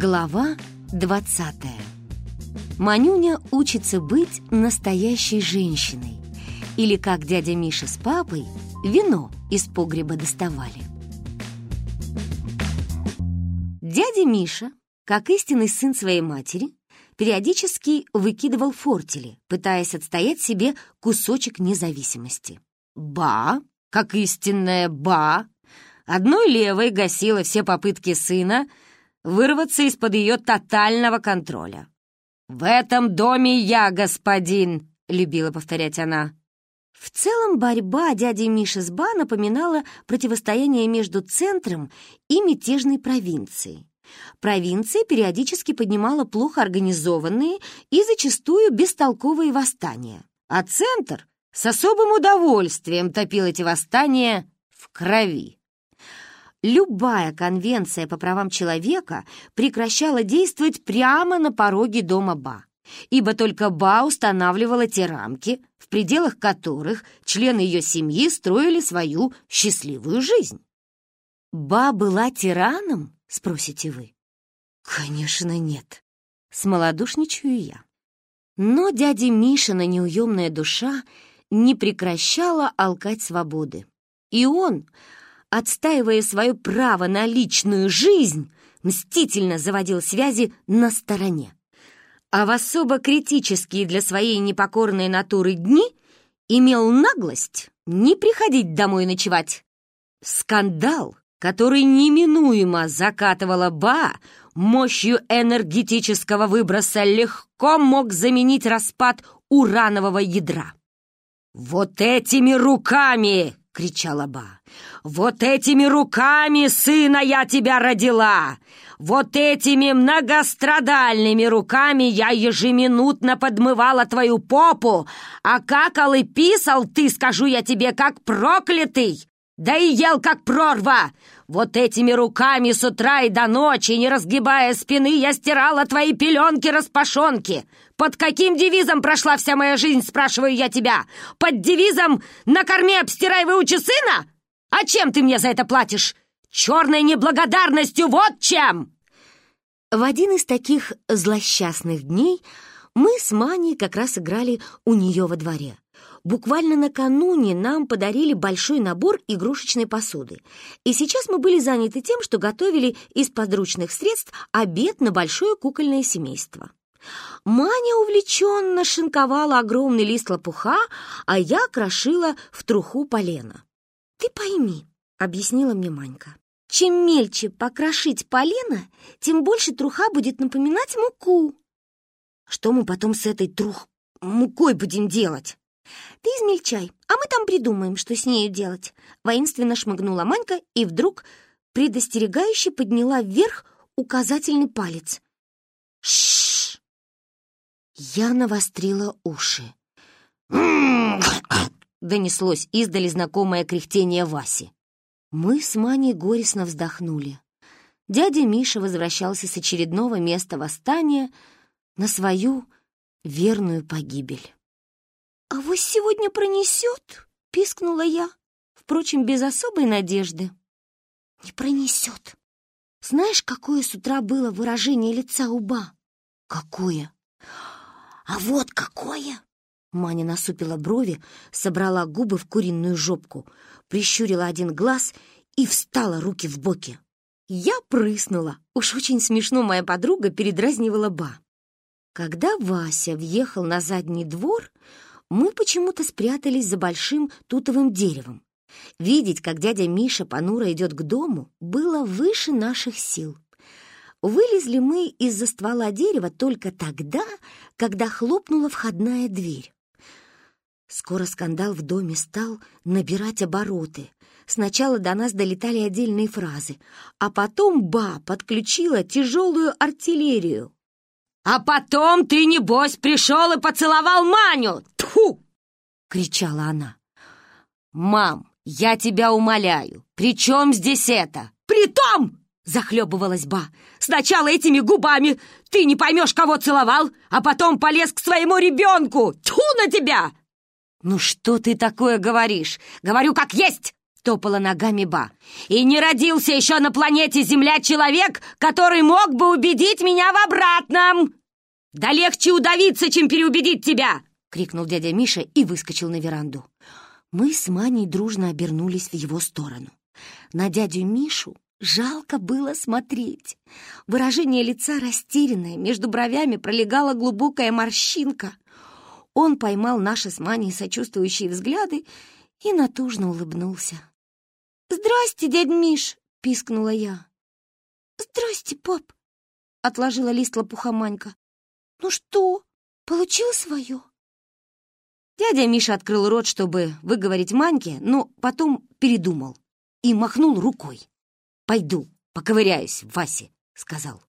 Глава 20 Манюня учится быть настоящей женщиной. Или как дядя Миша с папой вино из погреба доставали. Дядя Миша, как истинный сын своей матери, периодически выкидывал фортели, пытаясь отстоять себе кусочек независимости. Ба, как истинная ба, одной левой гасила все попытки сына вырваться из-под ее тотального контроля. «В этом доме я, господин!» — любила повторять она. В целом борьба дяди Миши с Ба напоминала противостояние между центром и мятежной провинцией. Провинция периодически поднимала плохо организованные и зачастую бестолковые восстания, а центр с особым удовольствием топил эти восстания в крови. Любая конвенция по правам человека прекращала действовать прямо на пороге дома Ба, ибо только Ба устанавливала те рамки, в пределах которых члены ее семьи строили свою счастливую жизнь. Ба была тираном? спросите вы. Конечно, нет. Смолодушничаю я. Но дядя Мишина неуемная душа не прекращала алкать свободы. И он, отстаивая свое право на личную жизнь, мстительно заводил связи на стороне. А в особо критические для своей непокорной натуры дни имел наглость не приходить домой ночевать. Скандал который неминуемо закатывала Ба, мощью энергетического выброса легко мог заменить распад уранового ядра. «Вот этими руками!» — кричала Ба. «Вот этими руками, сына, я тебя родила! Вот этими многострадальными руками я ежеминутно подмывала твою попу, а какал и писал ты, скажу я тебе, как проклятый! Да и ел, как прорва! Вот этими руками с утра и до ночи, не разгибая спины, я стирала твои пеленки-распашонки. Под каким девизом прошла вся моя жизнь, спрашиваю я тебя? Под девизом «накорми, обстирай, выучи сына»? А чем ты мне за это платишь? Черной неблагодарностью, вот чем!» В один из таких злосчастных дней мы с Маней как раз играли у нее во дворе. Буквально накануне нам подарили большой набор игрушечной посуды. И сейчас мы были заняты тем, что готовили из подручных средств обед на большое кукольное семейство. Маня увлеченно шинковала огромный лист лопуха, а я крошила в труху полено. «Ты пойми», — объяснила мне Манька, «чем мельче покрошить полено, тем больше труха будет напоминать муку». «Что мы потом с этой трух мукой будем делать?» «Ты измельчай, а мы там придумаем, что с нею делать», — воинственно шмыгнула Манька и вдруг предостерегающе подняла вверх указательный палец. Шш! Я навострила уши. Донеслось издали знакомое кряхтение Васи. Мы с Маней горестно вздохнули. Дядя Миша возвращался с очередного места восстания на свою верную погибель. «А вас сегодня пронесет?» — пискнула я, впрочем, без особой надежды. «Не пронесет. Знаешь, какое с утра было выражение лица уба?» «Какое?» «А вот какое!» Маня насупила брови, собрала губы в куриную жопку, прищурила один глаз и встала руки в боки. Я прыснула. Уж очень смешно моя подруга передразнивала Ба. Когда Вася въехал на задний двор, мы почему-то спрятались за большим тутовым деревом. Видеть, как дядя Миша понуро идет к дому, было выше наших сил. Вылезли мы из-за ствола дерева только тогда, когда хлопнула входная дверь. Скоро скандал в доме стал набирать обороты. Сначала до нас долетали отдельные фразы, а потом Ба подключила тяжелую артиллерию. «А потом ты, небось, пришел и поцеловал Маню! Тьфу!» — кричала она. «Мам, я тебя умоляю, при чем здесь это?» «Притом!» — захлебывалась Ба. «Сначала этими губами ты не поймешь, кого целовал, а потом полез к своему ребенку! Тьфу на тебя!» «Ну что ты такое говоришь? Говорю, как есть! — топала ногами Ба. «И не родился еще на планете Земля человек, который мог бы убедить меня в обратном!» «Да легче удавиться, чем переубедить тебя!» — крикнул дядя Миша и выскочил на веранду. Мы с Маней дружно обернулись в его сторону. На дядю Мишу жалко было смотреть. Выражение лица растерянное, между бровями пролегала глубокая морщинка. Он поймал наши с Маней сочувствующие взгляды и натужно улыбнулся. «Здрасте, дядь Миш!» — пискнула я. «Здрасте, пап!» — отложила лист лопуха Манька. «Ну что, получил свое?» Дядя Миша открыл рот, чтобы выговорить Маньке, но потом передумал и махнул рукой. «Пойду, поковыряюсь в Васе», — сказал.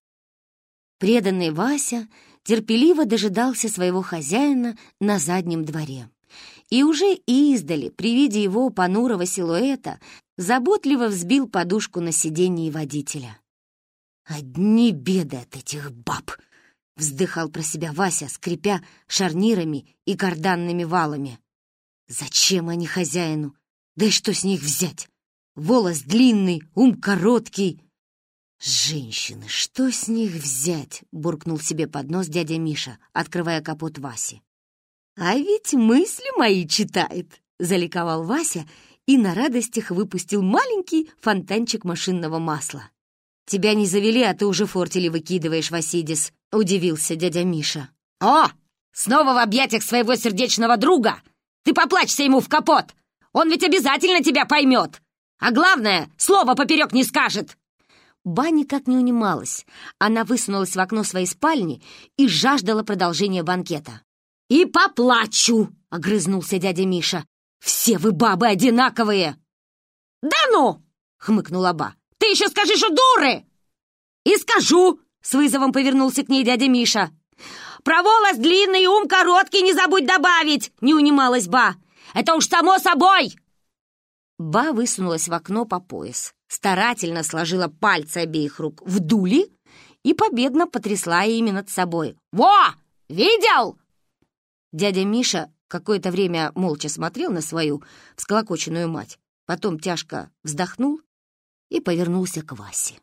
Преданный Вася терпеливо дожидался своего хозяина на заднем дворе. И уже издали, при виде его понурого силуэта, заботливо взбил подушку на сиденье водителя. «Одни беды от этих баб!» — вздыхал про себя Вася, скрипя шарнирами и карданными валами. «Зачем они хозяину? Да и что с них взять? Волос длинный, ум короткий». «Женщины, что с них взять?» — буркнул себе под нос дядя Миша, открывая капот Васи. «А ведь мысли мои читает!» — заликовал Вася и на радостях выпустил маленький фонтанчик машинного масла. «Тебя не завели, а ты уже фортили выкидываешь, Васидис», — удивился дядя Миша. «О, снова в объятиях своего сердечного друга! Ты поплачься ему в капот! Он ведь обязательно тебя поймет! А главное, слова поперек не скажет!» Ба никак не унималась. Она высунулась в окно своей спальни и жаждала продолжения банкета. «И поплачу!» — огрызнулся дядя Миша. «Все вы бабы одинаковые!» «Да ну!» — хмыкнула Ба. Ты еще скажи, что дуры!» «И скажу!» — с вызовом повернулся к ней дядя Миша. «Про волос длинный, ум короткий не забудь добавить!» — не унималась Ба. «Это уж само собой!» Ба высунулась в окно по пояс, старательно сложила пальцы обеих рук в дули и победно потрясла ими над собой. «Во! Видел?» Дядя Миша какое-то время молча смотрел на свою всколокоченную мать, потом тяжко вздохнул и повернулся к Васе.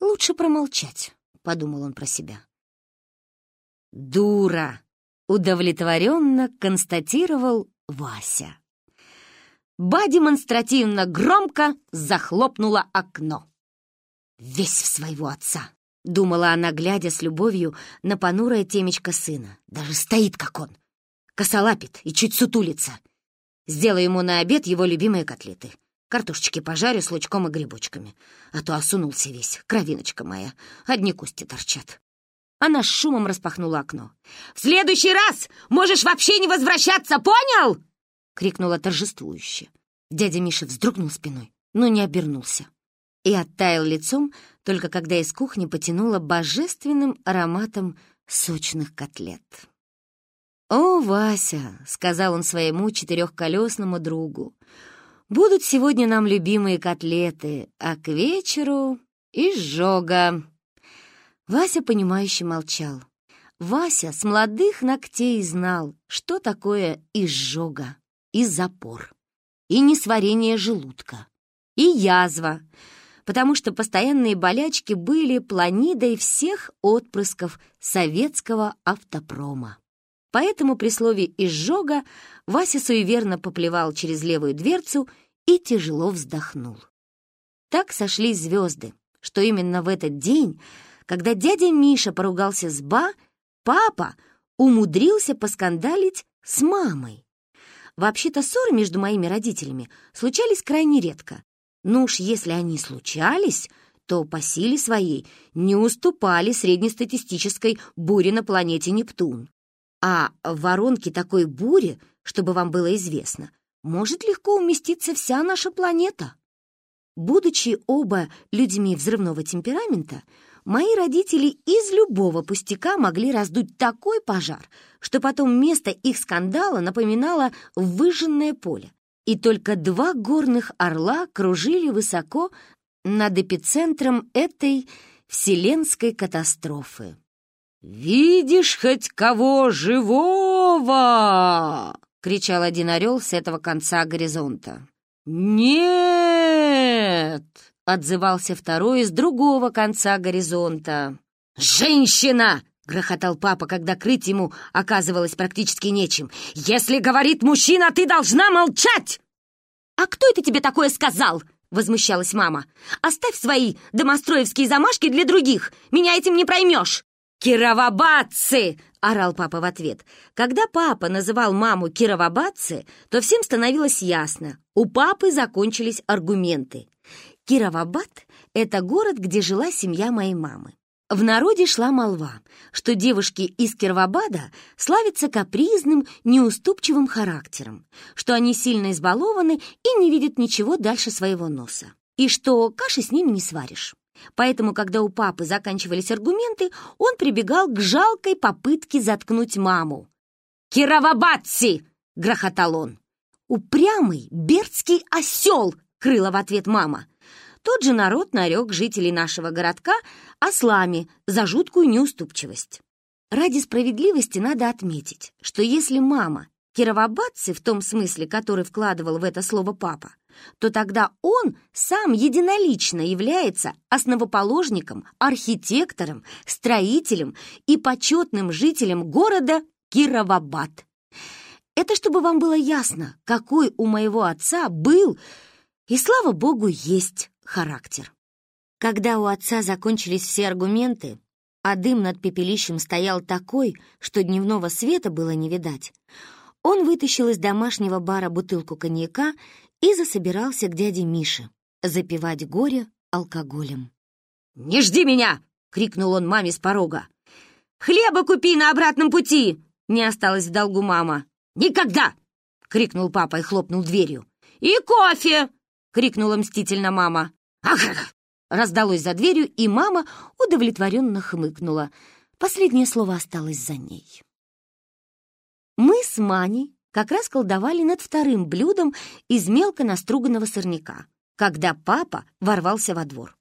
«Лучше промолчать», — подумал он про себя. «Дура!» — удовлетворенно констатировал Вася. Ба демонстративно громко захлопнула окно. «Весь в своего отца!» — думала она, глядя с любовью на понурое темечко сына. «Даже стоит, как он! Косолапит и чуть сутулится. Сделаю ему на обед его любимые котлеты. Картошечки пожарю с лучком и грибочками. А то осунулся весь, кровиночка моя. Одни кости торчат. Она с шумом распахнула окно. «В следующий раз можешь вообще не возвращаться, понял?» — крикнула торжествующе. Дядя Миша вздрогнул спиной, но не обернулся. И оттаял лицом, только когда из кухни потянуло божественным ароматом сочных котлет. «О, Вася!» — сказал он своему четырехколесному другу. Будут сегодня нам любимые котлеты, а к вечеру — изжога». Вася, понимающе молчал. Вася с молодых ногтей знал, что такое изжога и запор, и несварение желудка, и язва, потому что постоянные болячки были планидой всех отпрысков советского автопрома. Поэтому при слове «изжога» Вася суеверно поплевал через левую дверцу и тяжело вздохнул. Так сошлись звезды, что именно в этот день, когда дядя Миша поругался с Ба, папа умудрился поскандалить с мамой. Вообще-то ссоры между моими родителями случались крайне редко. Ну уж если они случались, то по силе своей не уступали среднестатистической буре на планете Нептун. А в воронке такой бури, чтобы вам было известно, может легко уместиться вся наша планета. Будучи оба людьми взрывного темперамента, мои родители из любого пустяка могли раздуть такой пожар, что потом место их скандала напоминало выжженное поле. И только два горных орла кружили высоко над эпицентром этой вселенской катастрофы. «Видишь хоть кого живого?» — кричал один орел с этого конца горизонта. «Нет!» — отзывался второй из другого конца горизонта. «Женщина!» — грохотал папа, когда крыть ему оказывалось практически нечем. «Если говорит мужчина, ты должна молчать!» «А кто это тебе такое сказал?» — возмущалась мама. «Оставь свои домостроевские замашки для других. Меня этим не проймешь!» «Кировобатцы!» — орал папа в ответ. Когда папа называл маму Кировобатцы, то всем становилось ясно. У папы закончились аргументы. Кировобат — это город, где жила семья моей мамы. В народе шла молва, что девушки из Кировобада славятся капризным, неуступчивым характером, что они сильно избалованы и не видят ничего дальше своего носа, и что каши с ними не сваришь. Поэтому, когда у папы заканчивались аргументы, он прибегал к жалкой попытке заткнуть маму. «Кировобадси!» — грохотал он. «Упрямый бердский осел!» — крыла в ответ мама. Тот же народ нарек жителей нашего городка ослами за жуткую неуступчивость. Ради справедливости надо отметить, что если мама кировобадцы в том смысле, который вкладывал в это слово папа, то тогда он сам единолично является основоположником, архитектором, строителем и почетным жителем города Кировобад. Это чтобы вам было ясно, какой у моего отца был и, слава богу, есть характер. Когда у отца закончились все аргументы, а дым над пепелищем стоял такой, что дневного света было не видать, он вытащил из домашнего бара бутылку коньяка и засобирался к дяде Мише запивать горе алкоголем. «Не жди меня!» — крикнул он маме с порога. «Хлеба купи на обратном пути!» — не осталось в долгу мама. «Никогда!» — крикнул папа и хлопнул дверью. «И кофе!» — крикнула мстительно мама. Раздалось за дверью, и мама удовлетворенно хмыкнула. Последнее слово осталось за ней. Мы с Маней как раз колдовали над вторым блюдом из мелко наструганного сорняка, когда папа ворвался во двор.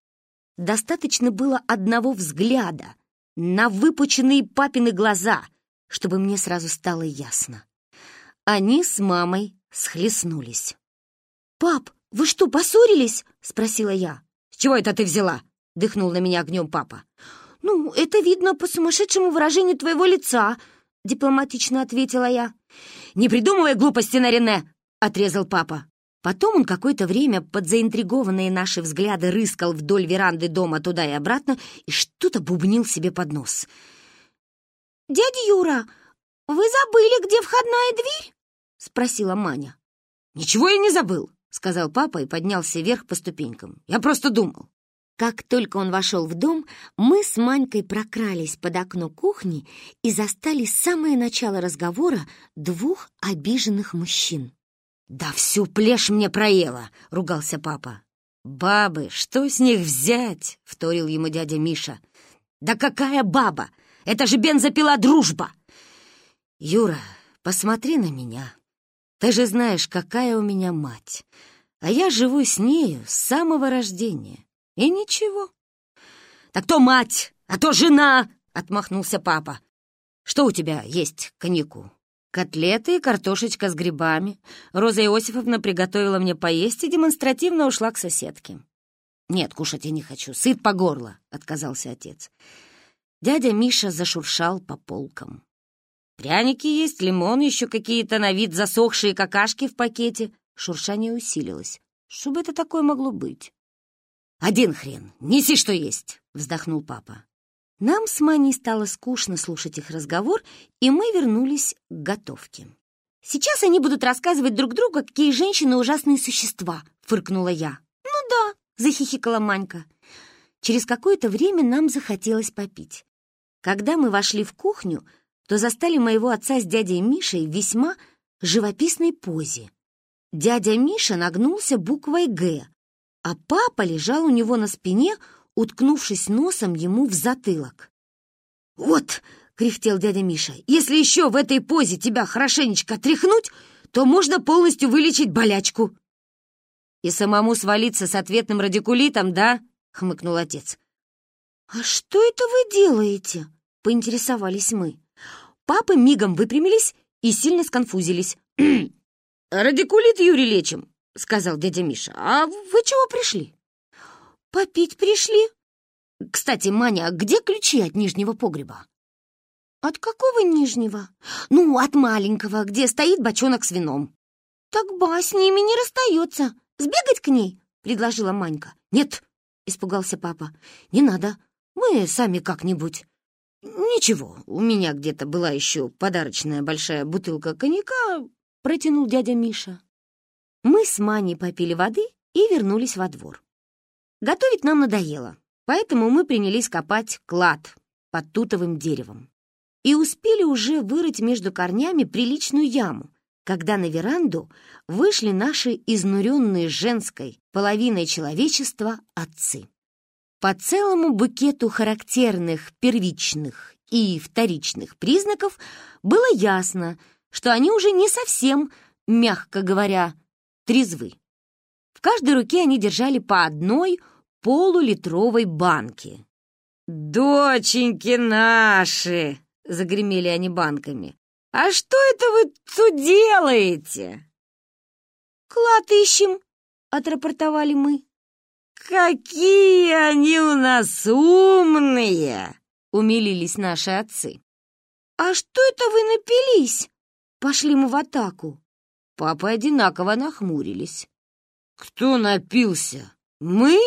Достаточно было одного взгляда на выпученные папины глаза, чтобы мне сразу стало ясно. Они с мамой схлестнулись. «Пап, вы что, поссорились?» — спросила я. «С чего это ты взяла?» — дыхнул на меня огнем папа. «Ну, это видно по сумасшедшему выражению твоего лица», — дипломатично ответила я. «Не придумывай глупости на Рене!» — отрезал папа. Потом он какое-то время под заинтригованные наши взгляды рыскал вдоль веранды дома туда и обратно и что-то бубнил себе под нос. «Дядя Юра, вы забыли, где входная дверь?» — спросила Маня. «Ничего я не забыл сказал папа и поднялся вверх по ступенькам. «Я просто думал». Как только он вошел в дом, мы с Манькой прокрались под окно кухни и застали самое начало разговора двух обиженных мужчин. «Да всю плешь мне проела!» — ругался папа. «Бабы, что с них взять?» — вторил ему дядя Миша. «Да какая баба? Это же бензопила дружба!» «Юра, посмотри на меня. Ты же знаешь, какая у меня мать. А я живу с нею с самого рождения. И ничего. Так то мать, а то жена, отмахнулся папа. Что у тебя есть коньяку? Котлеты и картошечка с грибами. Роза Иосифовна приготовила мне поесть и демонстративно ушла к соседке. «Нет, кушать я не хочу, сыт по горло», — отказался отец. Дядя Миша зашуршал по полкам. Пряники есть, лимон, еще какие-то на вид засохшие какашки в пакете. Шуршание усилилось. Что бы это такое могло быть? «Один хрен, неси, что есть!» — вздохнул папа. Нам с Маней стало скучно слушать их разговор, и мы вернулись к готовке. «Сейчас они будут рассказывать друг другу, какие женщины ужасные существа», — фыркнула я. «Ну да», — захихикала Манька. Через какое-то время нам захотелось попить. Когда мы вошли в кухню, то застали моего отца с дядей Мишей в весьма живописной позе. Дядя Миша нагнулся буквой «Г», а папа лежал у него на спине, уткнувшись носом ему в затылок. «Вот!» — кряхтел дядя Миша. «Если еще в этой позе тебя хорошенечко тряхнуть, то можно полностью вылечить болячку». «И самому свалиться с ответным радикулитом, да?» — хмыкнул отец. «А что это вы делаете?» — поинтересовались мы. Папы мигом выпрямились и сильно сконфузились. «Радикулит, Юрий, лечим. — сказал дядя Миша. «А вы чего пришли?» «Попить пришли». «Кстати, Маня, где ключи от нижнего погреба?» «От какого нижнего?» «Ну, от маленького, где стоит бочонок с вином». «Так Ба с ними не расстается. Сбегать к ней?» — предложила Манька. «Нет», — испугался папа, — «не надо. Мы сами как-нибудь». «Ничего, у меня где-то была еще подарочная большая бутылка коньяка», — протянул дядя Миша. Мы с Маней попили воды и вернулись во двор. Готовить нам надоело, поэтому мы принялись копать клад под тутовым деревом. И успели уже вырыть между корнями приличную яму, когда на веранду вышли наши изнуренные женской половиной человечества отцы. По целому букету характерных первичных и вторичных признаков было ясно, что они уже не совсем, мягко говоря, трезвы. В каждой руке они держали по одной полулитровой банке. «Доченьки наши!» — загремели они банками. «А что это вы тут делаете?» «Клад ищем», — отрапортовали мы. «Какие они у нас умные!» — умилились наши отцы. «А что это вы напились?» Пошли мы в атаку. Папы одинаково нахмурились. «Кто напился? Мы?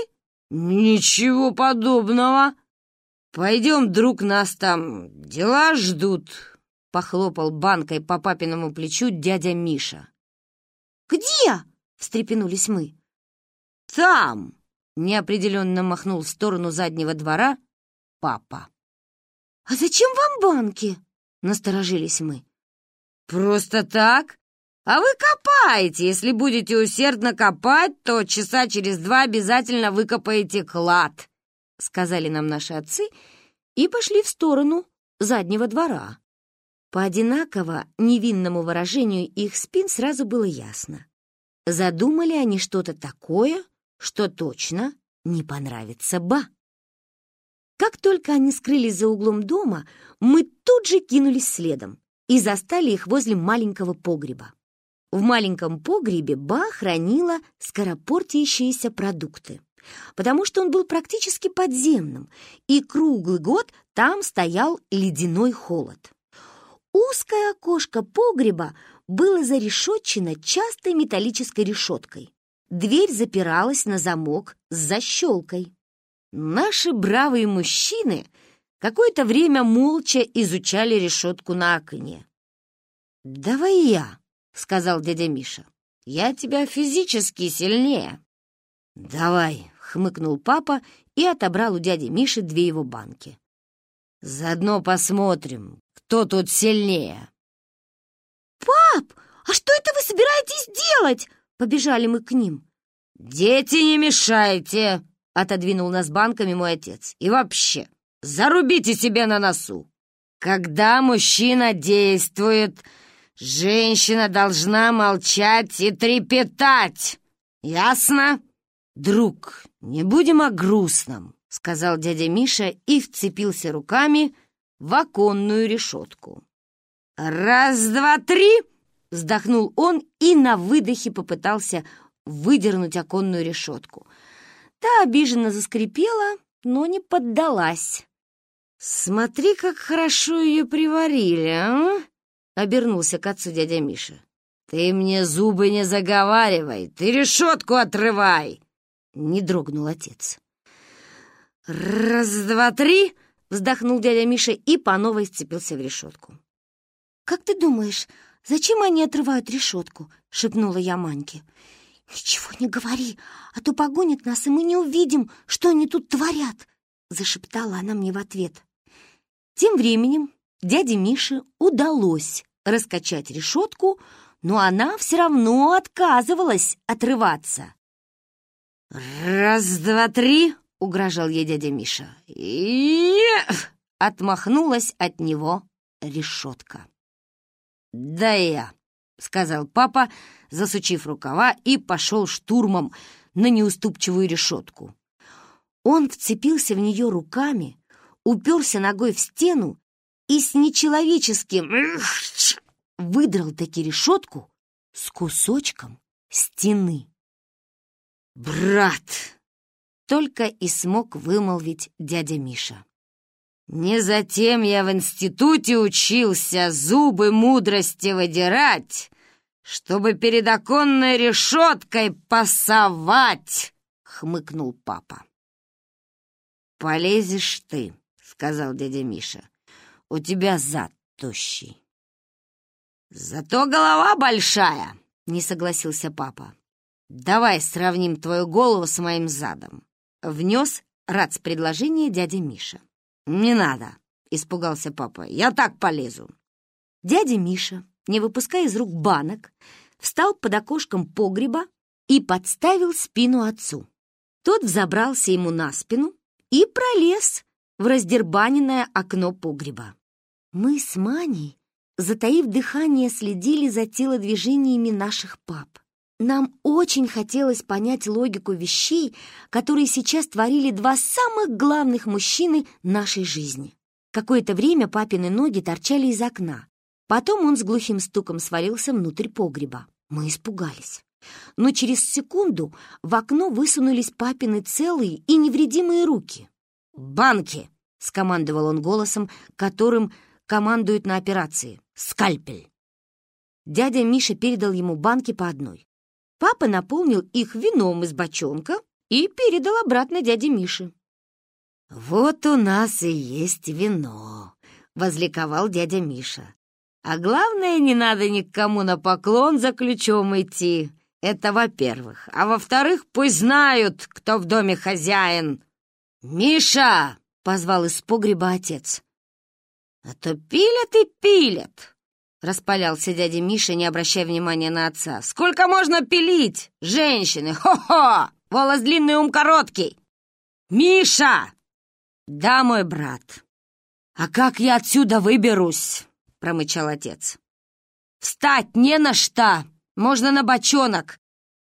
Ничего подобного. Пойдем, друг, нас там дела ждут», — похлопал банкой по папиному плечу дядя Миша. «Где?» — встрепенулись мы. «Там!» — неопределенно махнул в сторону заднего двора папа. «А зачем вам банки?» — насторожились мы. «Просто так. А вы копаете. Если будете усердно копать, то часа через два обязательно выкопаете клад», — сказали нам наши отцы и пошли в сторону заднего двора. По одинаково невинному выражению их спин сразу было ясно. Задумали они что-то такое, что точно не понравится Ба. Как только они скрылись за углом дома, мы тут же кинулись следом и застали их возле маленького погреба. В маленьком погребе Ба хранила скоропортящиеся продукты, потому что он был практически подземным, и круглый год там стоял ледяной холод. Узкое окошко погреба было зарешетчено частой металлической решеткой. Дверь запиралась на замок с защелкой. Наши бравые мужчины какое-то время молча изучали решетку на окне. «Давай я», — сказал дядя Миша. «Я тебя физически сильнее». «Давай», — хмыкнул папа и отобрал у дяди Миши две его банки. «Заодно посмотрим, кто тут сильнее». «Пап, а что это вы собираетесь делать?» Побежали мы к ним. «Дети, не мешайте!» — отодвинул нас банками мой отец. «И вообще, зарубите себе на носу! Когда мужчина действует, Женщина должна молчать и трепетать. Ясно? Друг, не будем о грустном, сказал дядя Миша и вцепился руками в оконную решетку. Раз, два, три! Вздохнул он и на выдохе попытался выдернуть оконную решетку. Та обиженно заскрипела, но не поддалась. «Смотри, как хорошо ее приварили, а!» Обернулся к отцу дядя Миша. «Ты мне зубы не заговаривай, ты решетку отрывай!» Не дрогнул отец. «Раз, два, три!» — вздохнул дядя Миша и по новой сцепился в решетку. «Как ты думаешь, зачем они отрывают решетку?» — шепнула я Маньке. «Ничего не говори, а то погонят нас, и мы не увидим, что они тут творят!» — зашептала она мне в ответ. Тем временем дяде Мише удалось раскачать решетку, но она все равно отказывалась отрываться. «Раз, два, три!» — угрожал ей дядя Миша. и отмахнулась от него решетка. «Да я!» — сказал папа, засучив рукава, и пошел штурмом на неуступчивую решетку. Он вцепился в нее руками, уперся ногой в стену и с нечеловеческим выдрал таки решетку с кусочком стены. «Брат!» — только и смог вымолвить дядя Миша. «Не затем я в институте учился зубы мудрости выдирать, чтобы перед оконной решеткой пасовать!» — хмыкнул папа. «Полезешь ты», — сказал дядя Миша. «У тебя зад тощий». «Зато голова большая», — не согласился папа. «Давай сравним твою голову с моим задом», — внес с предложения дядя Миша. «Не надо», — испугался папа. «Я так полезу». Дядя Миша, не выпуская из рук банок, встал под окошком погреба и подставил спину отцу. Тот взобрался ему на спину и пролез в раздербаненное окно погреба. Мы с Маней, затаив дыхание, следили за телодвижениями наших пап. Нам очень хотелось понять логику вещей, которые сейчас творили два самых главных мужчины нашей жизни. Какое-то время папины ноги торчали из окна. Потом он с глухим стуком свалился внутрь погреба. Мы испугались. Но через секунду в окно высунулись папины целые и невредимые руки. «Банки!» — скомандовал он голосом, которым командуют на операции. «Скальпель!» Дядя Миша передал ему банки по одной. Папа наполнил их вином из бочонка и передал обратно дяде Мише. «Вот у нас и есть вино», — возликовал дядя Миша. «А главное, не надо никому на поклон за ключом идти. Это во-первых. А во-вторых, пусть знают, кто в доме хозяин». «Миша!» — позвал из погреба отец. «А то пилят и пилят. — распалялся дядя Миша, не обращая внимания на отца. «Сколько можно пилить? Женщины! Хо-хо! Волос длинный, ум короткий!» «Миша!» «Да, мой брат!» «А как я отсюда выберусь?» — промычал отец. «Встать не на что! Можно на бочонок!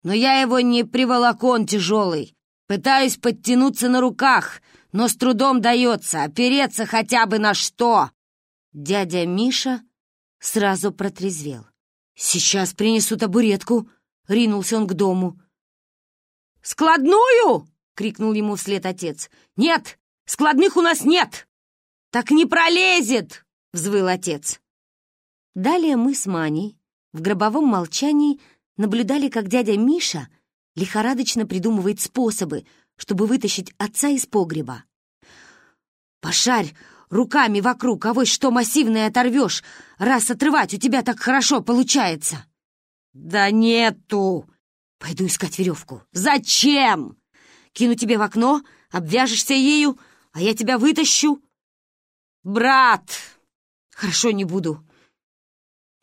Но я его не приволоку, он тяжелый. Пытаюсь подтянуться на руках, но с трудом дается, опереться хотя бы на что!» Дядя Миша сразу протрезвел. «Сейчас принесу табуретку!» — ринулся он к дому. «Складную!» — крикнул ему вслед отец. «Нет, складных у нас нет!» «Так не пролезет!» — взвыл отец. Далее мы с Маней в гробовом молчании наблюдали, как дядя Миша лихорадочно придумывает способы, чтобы вытащить отца из погреба. «Пошарь руками вокруг, а вот что массивное оторвешь, раз отрывать у тебя так хорошо получается. Да нету. Пойду искать веревку. Зачем? Кину тебе в окно, обвяжешься ею, а я тебя вытащу. Брат! Хорошо, не буду.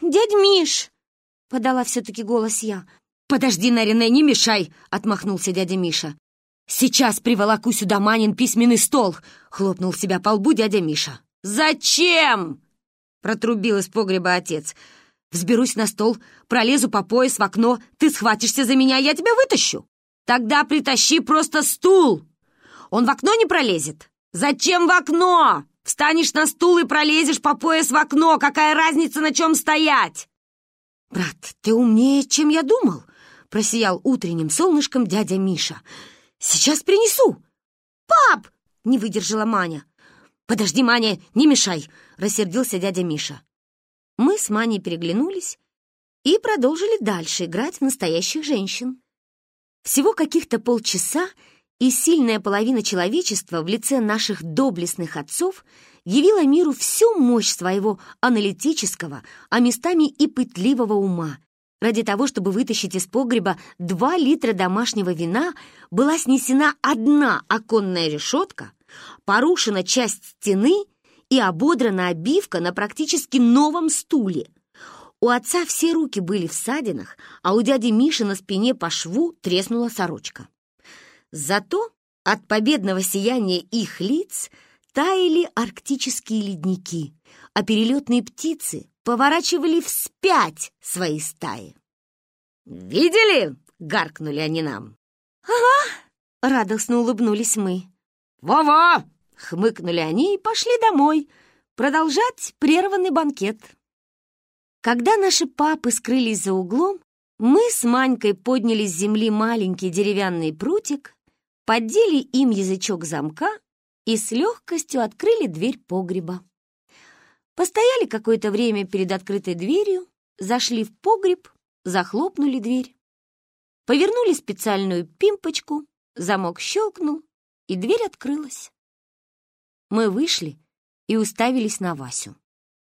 Дядь Миш! Подала все-таки голос я. «Подожди, Нарине, не мешай!» — отмахнулся дядя Миша. «Сейчас приволоку сюда Манин письменный стол!» — хлопнул себя по лбу дядя Миша. «Зачем?» — протрубил из погреба отец. «Взберусь на стол, пролезу по пояс в окно, ты схватишься за меня, я тебя вытащу. Тогда притащи просто стул. Он в окно не пролезет. Зачем в окно? Встанешь на стул и пролезешь по пояс в окно. Какая разница, на чем стоять?» «Брат, ты умнее, чем я думал», — просиял утренним солнышком дядя Миша. «Сейчас принесу!» «Пап!» — не выдержала Маня. «Подожди, Маня, не мешай!» — рассердился дядя Миша. Мы с Маней переглянулись и продолжили дальше играть в настоящих женщин. Всего каких-то полчаса, и сильная половина человечества в лице наших доблестных отцов явила миру всю мощь своего аналитического, а местами и пытливого ума, Ради того, чтобы вытащить из погреба два литра домашнего вина, была снесена одна оконная решетка, порушена часть стены и ободрана обивка на практически новом стуле. У отца все руки были в садинах, а у дяди Миши на спине по шву треснула сорочка. Зато от победного сияния их лиц таяли арктические ледники, а перелетные птицы поворачивали вспять свои стаи. «Видели?» — гаркнули они нам. «Ага!» — радостно улыбнулись мы. «Во-во!» — хмыкнули они и пошли домой продолжать прерванный банкет. Когда наши папы скрылись за углом, Мы с Манькой подняли с земли маленький деревянный прутик, поддели им язычок замка и с легкостью открыли дверь погреба. Постояли какое-то время перед открытой дверью, зашли в погреб, захлопнули дверь. Повернули специальную пимпочку, замок щелкнул, и дверь открылась. Мы вышли и уставились на Васю.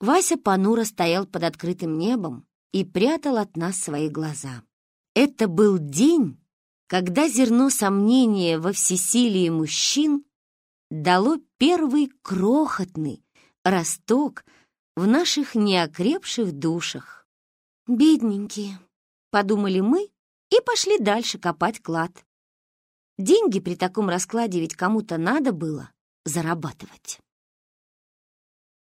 Вася понуро стоял под открытым небом и прятал от нас свои глаза. Это был день, когда зерно сомнения во всесилии мужчин дало первый крохотный росток в наших неокрепших душах. «Бедненькие», — подумали мы и пошли дальше копать клад. Деньги при таком раскладе ведь кому-то надо было зарабатывать.